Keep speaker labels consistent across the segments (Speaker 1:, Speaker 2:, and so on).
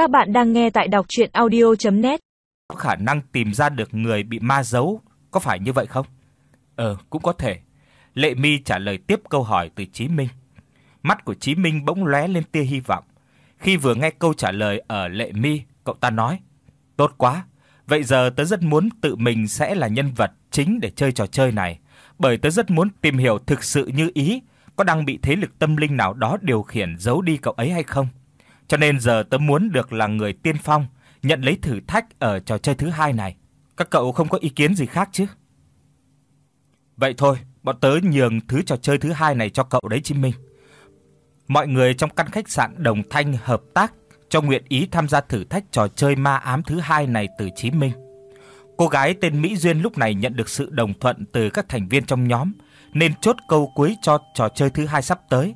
Speaker 1: Các bạn đang nghe tại đọc audio net
Speaker 2: Có khả năng tìm ra được người bị ma giấu, có phải như vậy không? Ờ, cũng có thể. Lệ Mi trả lời tiếp câu hỏi từ Chí Minh. Mắt của Chí Minh bỗng lóe lên tia hy vọng. Khi vừa nghe câu trả lời ở Lệ Mi, cậu ta nói: "Tốt quá, vậy giờ tớ rất muốn tự mình sẽ là nhân vật chính để chơi trò chơi này, bởi tớ rất muốn tìm hiểu thực sự như ý có đang bị thế lực tâm linh nào đó điều khiển giấu đi cậu ấy hay không. Cho nên giờ tớ muốn được là người tiên phong, nhận lấy thử thách ở trò chơi thứ hai này. Các cậu không có ý kiến gì khác chứ?" Vậy thôi, bọn tớ nhường thứ trò chơi thứ hai này cho cậu đấy Chí Minh. Mọi người trong căn khách sạn Đồng Thanh hợp tác cho nguyện ý tham gia thử thách trò chơi ma ám thứ hai này từ Chí Minh. Cô gái tên Mỹ Duyên lúc này nhận được sự đồng thuận từ các thành viên trong nhóm nên chốt câu cuối cho trò chơi thứ hai sắp tới.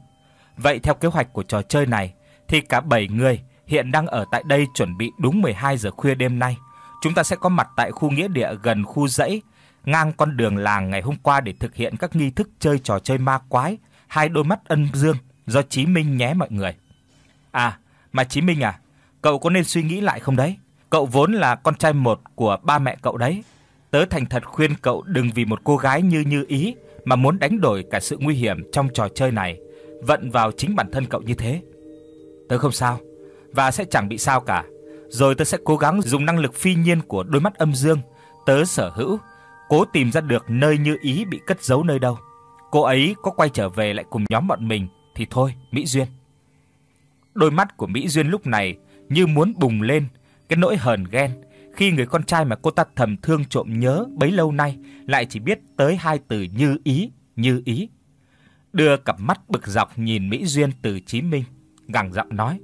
Speaker 2: Vậy theo kế hoạch của trò chơi này thì cả 7 người hiện đang ở tại đây chuẩn bị đúng 12 giờ khuya đêm nay. Chúng ta sẽ có mặt tại khu nghĩa địa gần khu dãy ngang con đường làng ngày hôm qua để thực hiện các nghi thức chơi trò chơi ma quái, hai đôi mắt ân dương do Chí Minh nhé mọi người. À, mà Chí Minh à, cậu có nên suy nghĩ lại không đấy? Cậu vốn là con trai một của ba mẹ cậu đấy. Tớ thành thật khuyên cậu đừng vì một cô gái như Như Ý mà muốn đánh đổi cả sự nguy hiểm trong trò chơi này, vận vào chính bản thân cậu như thế. Tớ không sao và sẽ chẳng bị sao cả. Rồi tớ sẽ cố gắng dùng năng lực phi nhiên của đôi mắt âm dương tớ sở hữu, cố tìm ra được nơi Như Ý bị cất giấu nơi đâu. Cô ấy có quay trở về lại cùng nhóm bọn mình thì thôi, Mỹ Duyên. Đôi mắt của Mỹ Duyên lúc này như muốn bùng lên cái nỗi hờn ghen khi người con trai mà cô ta thầm thương trộm nhớ bấy lâu nay lại chỉ biết tới hai từ như ý, như ý. Đưa cặp mắt bực dọc nhìn Mỹ Duyên từ Chí Minh, gằn giọng nói: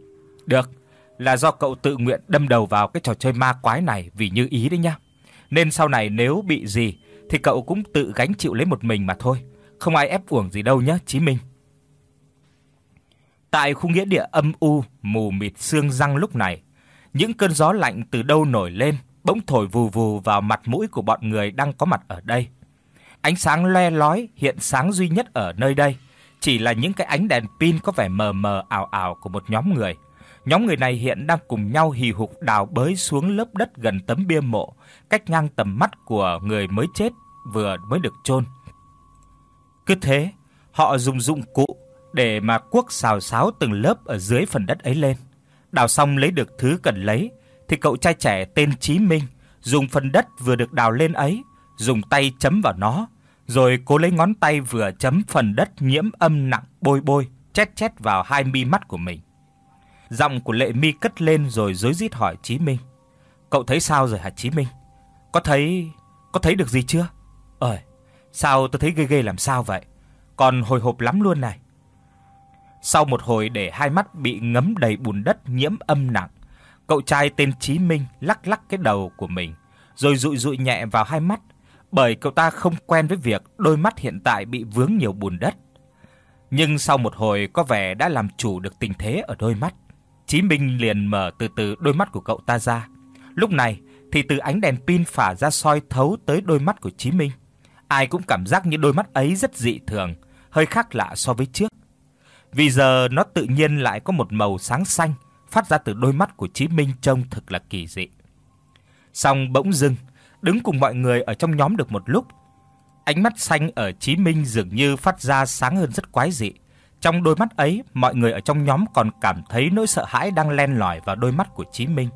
Speaker 2: "Được, là do cậu tự nguyện đâm đầu vào cái trò chơi ma quái này vì như ý đấy nhá. Nên sau này nếu bị gì thì cậu cũng tự gánh chịu lấy một mình mà thôi, không ai ép uổng gì đâu nhá, Chí Minh." Tại khu nghĩa địa âm u, mù mịt sương răng lúc này, những cơn gió lạnh từ đâu nổi lên, bỗng thổi vù vù vào mặt mũi của bọn người đang có mặt ở đây. Ánh sáng le lói hiện sáng duy nhất ở nơi đây, chỉ là những cái ánh đèn pin có vẻ mờ mờ ảo ảo của một nhóm người. Nhóm người này hiện đang cùng nhau hì hục đào bới xuống lớp đất gần tấm bia mộ, cách ngang tầm mắt của người mới chết vừa mới được chôn. Cứ thế, họ dùng dụng cụ để mà cuốc xào xáo từng lớp ở dưới phần đất ấy lên. Đào xong lấy được thứ cần lấy thì cậu trai trẻ tên Chí Minh dùng phần đất vừa được đào lên ấy, dùng tay chấm vào nó, rồi cố lấy ngón tay vừa chấm phần đất nhiễm âm nặng bôi bôi, chét chét vào hai mi mắt của mình. Giọng của Lệ Mi cất lên rồi rối rít hỏi Chí Minh: "Cậu thấy sao rồi hả Chí Minh? Có thấy có thấy được gì chưa?" "Ơi, sao tôi thấy ghê ghê làm sao vậy? Còn hồi hộp lắm luôn này." Sau một hồi để hai mắt bị ngấm đầy bùn đất nhiễm âm nặng, cậu trai tên Chí Minh lắc lắc cái đầu của mình, rồi dụi dụi nhẹ vào hai mắt, bởi cậu ta không quen với việc đôi mắt hiện tại bị vướng nhiều bùn đất. Nhưng sau một hồi có vẻ đã làm chủ được tình thế ở đôi mắt, Chí Minh liền mở từ từ đôi mắt của cậu ta ra. Lúc này thì từ ánh đèn pin phả ra soi thấu tới đôi mắt của Chí Minh. Ai cũng cảm giác như đôi mắt ấy rất dị thường, hơi khác lạ so với trước vì giờ nó tự nhiên lại có một màu sáng xanh phát ra từ đôi mắt của Chí Minh trông thật là kỳ dị. Song bỗng dưng, đứng cùng mọi người ở trong nhóm được một lúc, ánh mắt xanh ở Chí Minh dường như phát ra sáng hơn rất quái dị. Trong đôi mắt ấy, mọi người ở trong nhóm còn cảm thấy nỗi sợ hãi đang len lỏi vào đôi mắt của Chí Minh.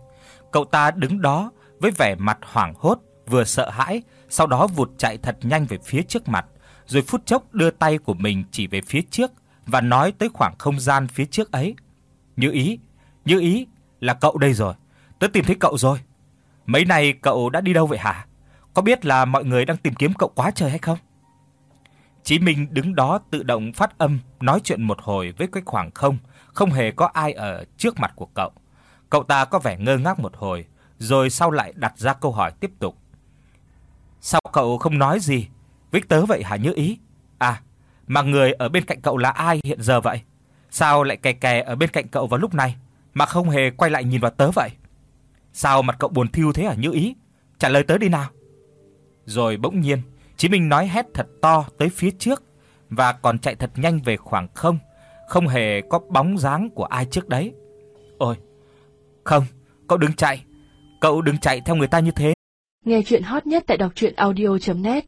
Speaker 2: Cậu ta đứng đó với vẻ mặt hoảng hốt, vừa sợ hãi, sau đó vụt chạy thật nhanh về phía trước mặt, rồi phút chốc đưa tay của mình chỉ về phía trước và nói tới khoảng không gian phía trước ấy. Như ý, như ý là cậu đây rồi. Tớ tìm thấy cậu rồi. Mấy nay cậu đã đi đâu vậy hả? Có biết là mọi người đang tìm kiếm cậu quá trời hay không? Chí Minh đứng đó tự động phát âm nói chuyện một hồi với cái khoảng không, không hề có ai ở trước mặt của cậu. Cậu ta có vẻ ngơ ngác một hồi, rồi sau lại đặt ra câu hỏi tiếp tục. Sao cậu không nói gì với tớ vậy hả Như ý? À, mà người ở bên cạnh cậu là ai hiện giờ vậy? Sao lại kè kè ở bên cạnh cậu vào lúc này mà không hề quay lại nhìn vào tớ vậy? Sao mặt cậu buồn thiu thế hả Như Ý? Trả lời tớ đi nào. Rồi bỗng nhiên, Chí Minh nói hét thật to tới phía trước và còn chạy thật nhanh về khoảng không, không hề có bóng dáng của ai trước đấy. Ôi, Không, cậu đừng chạy. Cậu đừng chạy theo người ta như thế.
Speaker 3: Nghe truyện hot nhất tại doctruyenaudio.net